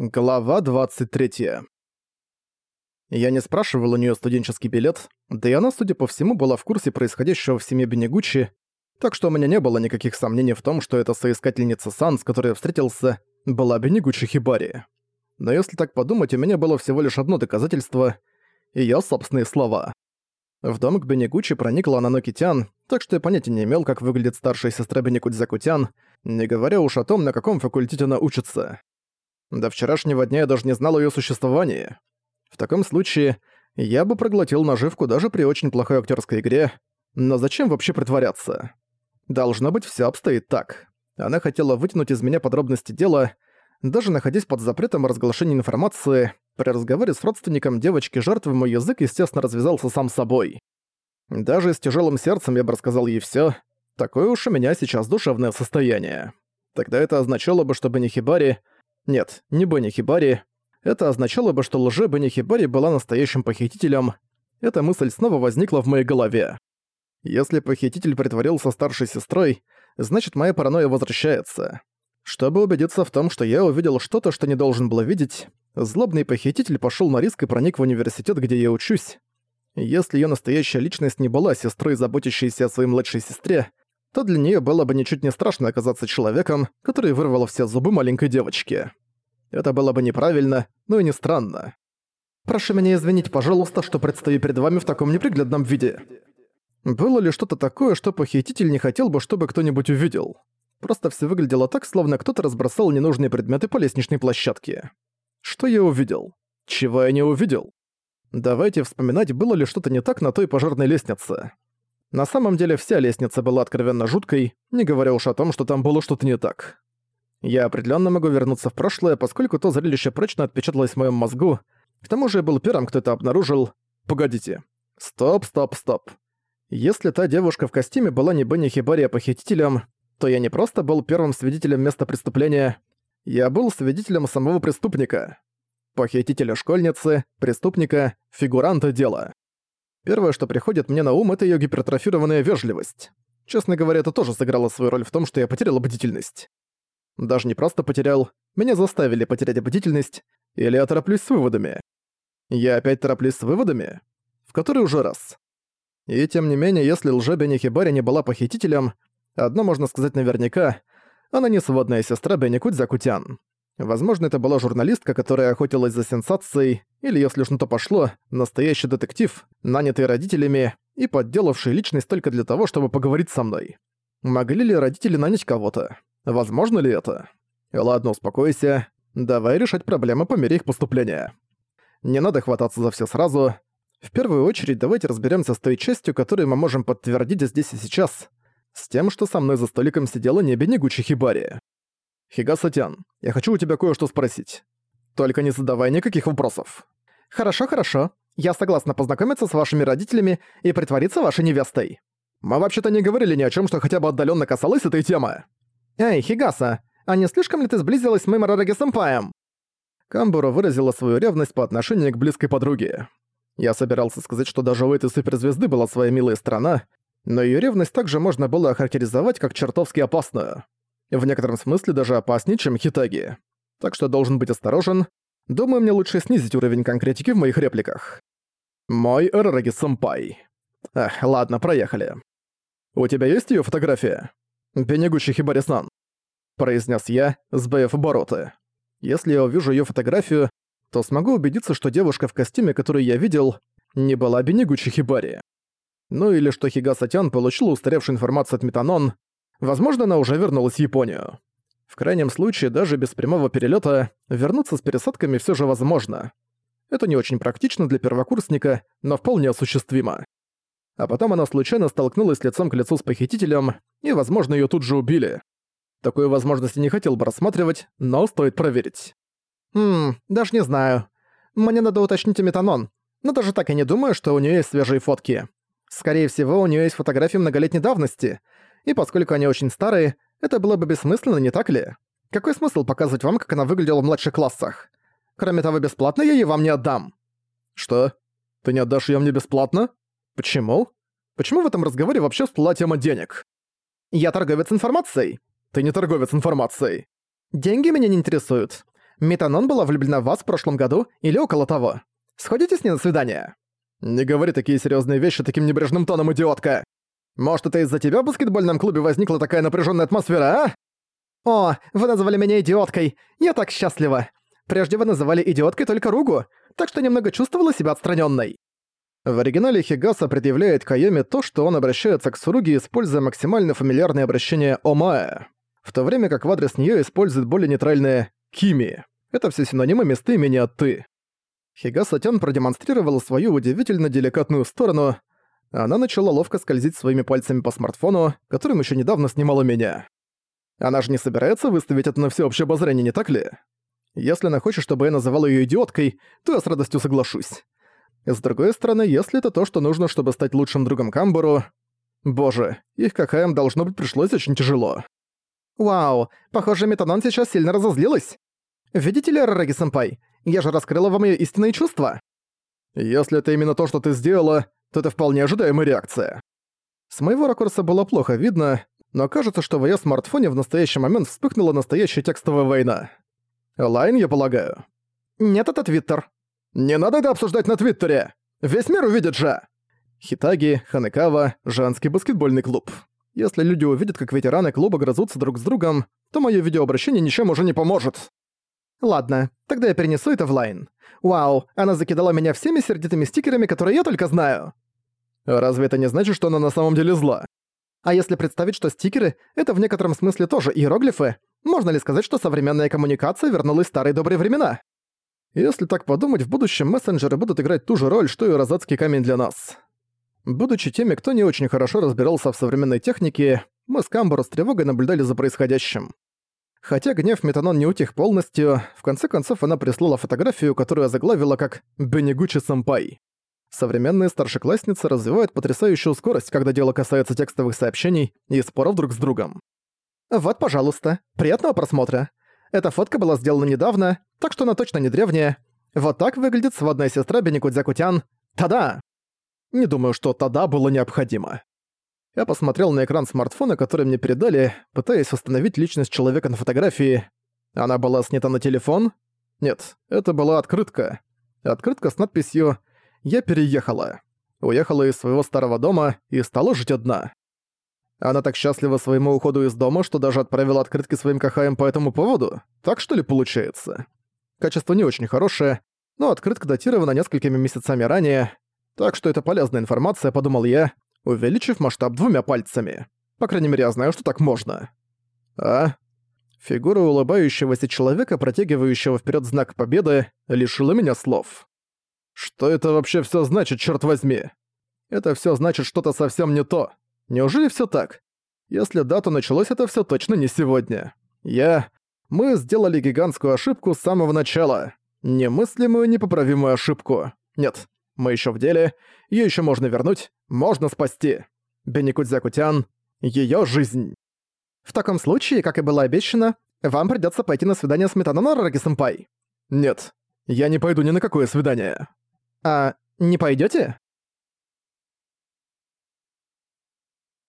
Глава 23. Я не спрашивал у нее студенческий билет, да и она, судя по всему, была в курсе происходящего в семье Бенегучи, так что у меня не было никаких сомнений в том, что эта соискательница Сан, с которой я встретился, была Бенегучи Хибари. Но если так подумать, у меня было всего лишь одно доказательство — ее собственные слова. В дом к Бенегучи проникла Нанокитян, так что я понятия не имел, как выглядит старшая сестра Бенекудзакутян, не говоря уж о том, на каком факультете она учится. До вчерашнего дня я даже не знал о её существовании. В таком случае я бы проглотил наживку даже при очень плохой актерской игре, но зачем вообще притворяться? Должно быть, все обстоит так. Она хотела вытянуть из меня подробности дела, даже находясь под запретом разглашения информации, при разговоре с родственником девочки-жертвы мой язык, естественно, развязался сам собой. Даже с тяжелым сердцем я бы рассказал ей все. Такое уж у меня сейчас душевное состояние. Тогда это означало бы, что Бенихибари нет, не Бенни Хибари. Это означало бы, что лже Бенни Хибари была настоящим похитителем. Эта мысль снова возникла в моей голове. Если похититель притворился старшей сестрой, значит моя паранойя возвращается. Чтобы убедиться в том, что я увидел что-то, что не должен был видеть, злобный похититель пошел на риск и проник в университет, где я учусь. Если ее настоящая личность не была сестрой, заботящейся о своей младшей сестре, то для нее было бы ничуть не страшно оказаться человеком, который вырвал все зубы маленькой девочки. Это было бы неправильно, но и не странно. «Прошу меня извинить, пожалуйста, что предстаю перед вами в таком неприглядном виде». Было ли что-то такое, что похититель не хотел бы, чтобы кто-нибудь увидел? Просто все выглядело так, словно кто-то разбросал ненужные предметы по лестничной площадке. Что я увидел? Чего я не увидел? Давайте вспоминать, было ли что-то не так на той пожарной лестнице. На самом деле вся лестница была откровенно жуткой, не говоря уж о том, что там было что-то не так. Я определенно могу вернуться в прошлое, поскольку то зрелище прочно отпечаталось в моем мозгу. К тому же я был первым, кто это обнаружил. Погодите. Стоп, стоп, стоп. Если та девушка в костюме была не Бенни Хибари, а похитителем, то я не просто был первым свидетелем места преступления, я был свидетелем самого преступника. Похитителя школьницы, преступника, фигуранта дела. Первое, что приходит мне на ум, это её гипертрофированная вежливость. Честно говоря, это тоже сыграло свою роль в том, что я потерял бдительность. Даже не просто потерял, меня заставили потерять бдительность, или я тороплюсь с выводами. Я опять тороплюсь с выводами? В который уже раз. И тем не менее, если лже Хибари не была похитителем, одно можно сказать наверняка, она не сводная сестра Бенни Кудзякутян. Возможно, это была журналистка, которая охотилась за сенсацией, или, если уж на то пошло, настоящий детектив, нанятый родителями и подделавший личность только для того, чтобы поговорить со мной. Могли ли родители нанять кого-то? Возможно ли это? Ладно, успокойся. Давай решать проблемы по мере их поступления. Не надо хвататься за все сразу. В первую очередь давайте разберемся с той частью, которую мы можем подтвердить здесь и сейчас, с тем, что со мной за столиком сидела не Бенегучи Хибари. «Хигасатян, я хочу у тебя кое-что спросить. Только не задавай никаких вопросов». «Хорошо, хорошо. Я согласна познакомиться с вашими родителями и притвориться вашей невестой». «Мы вообще-то не говорили ни о чем, что хотя бы отдаленно касалось этой темы». «Эй, Хигаса, а не слишком ли ты сблизилась с моим Рараги-сэмпаем?» Камбура выразила свою ревность по отношению к близкой подруге. Я собирался сказать, что даже у этой суперзвезды была своя милая страна, но её ревность также можно было охарактеризовать как чертовски опасную в некотором смысле даже опаснее, чем Хитаги. Так что должен быть осторожен. Думаю, мне лучше снизить уровень конкретики в моих репликах. Мой Эрараги-сэмпай. Эх, ладно, проехали. «У тебя есть её фотография?» «Бенегучи Хибари-сан», — произнес я, сбавив обороты. «Если я увижу её фотографию, то смогу убедиться, что девушка в костюме, которую я видел, не была Бенегучи Хибари. Ну или что Хигаса-тян получил устаревшую информацию от Метанон, Возможно, она уже вернулась в Японию. В крайнем случае, даже без прямого перелета вернуться с пересадками все же возможно. Это не очень практично для первокурсника, но вполне осуществимо. А потом она случайно столкнулась лицом к лицу с похитителем, и, возможно, ее тут же убили. Такую возможность не хотел бы рассматривать, но стоит проверить. Хм, даже не знаю. Мне надо уточнить Метанон, но даже так я не думаю, что у нее есть свежие фотки. Скорее всего, у нее есть фотографии многолетней давности — и поскольку они очень старые, это было бы бессмысленно, не так ли? Какой смысл показывать вам, как она выглядела в младших классах? Кроме того, бесплатно я ей вам не отдам». «Что? Ты не отдашь её мне бесплатно? Почему? Почему в этом разговоре вообще всплыла тема денег?» «Я торговец информацией». «Ты не торговец информацией». «Деньги меня не интересуют. Метанон была влюблена в вас в прошлом году или около того. Сходите с ней на свидание?» «Не говори такие серьезные вещи таким небрежным тоном, идиотка! Может, это из-за тебя в баскетбольном клубе возникла такая напряженная атмосфера, а?» «О, вы назвали меня идиоткой! Я так счастлива! Прежде вы называли идиоткой только Ругу, так что немного чувствовала себя отстраненной. В оригинале Хигаса предъявляет Кайоми то, что он обращается к Суруги, используя максимально фамильярное обращение «омая», в то время как в адрес нее использует более нейтральное «кими». Это все синонимы места имени от «ты». Хигаса Тён продемонстрировала свою удивительно деликатную сторону. Она начала ловко скользить своими пальцами по смартфону, которым еще недавно снимала меня. Она же не собирается выставить это на всеобщее обозрение, не так ли? Если она хочет, чтобы я называл ее идиоткой, то я с радостью соглашусь. С другой стороны, если это то, что нужно, чтобы стать лучшим другом Камбуру... Боже, их, кхм, должно быть пришлось очень тяжело. Вау, похоже, Метанон сейчас сильно разозлилась. Видите ли, Арараги-сэмпай, я же раскрыла вам её истинные чувства. Если это именно то, что ты сделала, это вполне ожидаемая реакция. С моего ракурса было плохо видно, но кажется, что в её смартфоне в настоящий момент вспыхнула настоящая текстовая война. LINE, я полагаю. Нет, это Твиттер. Не надо это обсуждать на Твиттере! Весь мир увидит же! Хитаги, Ханекава, женский баскетбольный клуб. Если люди увидят, как ветераны клуба грызутся друг с другом, то моё видеообращение ничем уже не поможет. Ладно, тогда я перенесу это в лайн. Вау, она закидала меня всеми сердитыми стикерами, которые я только знаю. Разве это не значит, что она на самом деле зла? А если представить, что стикеры — это в некотором смысле тоже иероглифы, можно ли сказать, что современная коммуникация вернулась в старые добрые времена? Если так подумать, в будущем мессенджеры будут играть ту же роль, что и розатский камень для нас. Будучи теми, кто не очень хорошо разбирался в современной технике, мы с Камборо с тревогой наблюдали за происходящим. Хотя гнев Метанон не утих полностью, в конце концов она прислала фотографию, которую озаглавила как «Бенегучи-сэмпай». Современные старшеклассницы развивают потрясающую скорость, когда дело касается текстовых сообщений и споров друг с другом. «Вот, пожалуйста. Приятного просмотра. Эта фотка была сделана недавно, так что она точно не древняя. Вот так выглядит сводная сестра Беникудзякутян. Тада! Не думаю, что тада было необходимо. Я посмотрел на экран смартфона, который мне передали, пытаясь установить личность человека на фотографии. Она была снята на телефон? Нет, это была открытка. Открытка с надписью «Я переехала». Уехала из своего старого дома и стала жить одна. Она так счастлива своему уходу из дома, что даже отправила открытки своим кахаям по этому поводу? Так что ли получается? Качество не очень хорошее, но открытка датирована несколькими месяцами ранее, так что это полезная информация, подумал я, увеличив масштаб двумя пальцами. По крайней мере, я знаю, что так можно. А? Фигура улыбающегося человека, протягивающего вперед знак победы, лишила меня слов. Что это вообще все значит, черт возьми? Это все значит что-то совсем не то. Неужели все так? Если дата началась, это все точно не сегодня. Я... Мы сделали гигантскую ошибку с самого начала. Немыслимую, непоправимую ошибку. Нет, мы еще в деле, ее еще можно вернуть, можно спасти. Беникудзякутян, ее жизнь. В таком случае, как и было обещано, вам придется пойти на свидание с Метанона Раги-сэмпай. Нет, я не пойду ни на какое свидание. А не пойдете?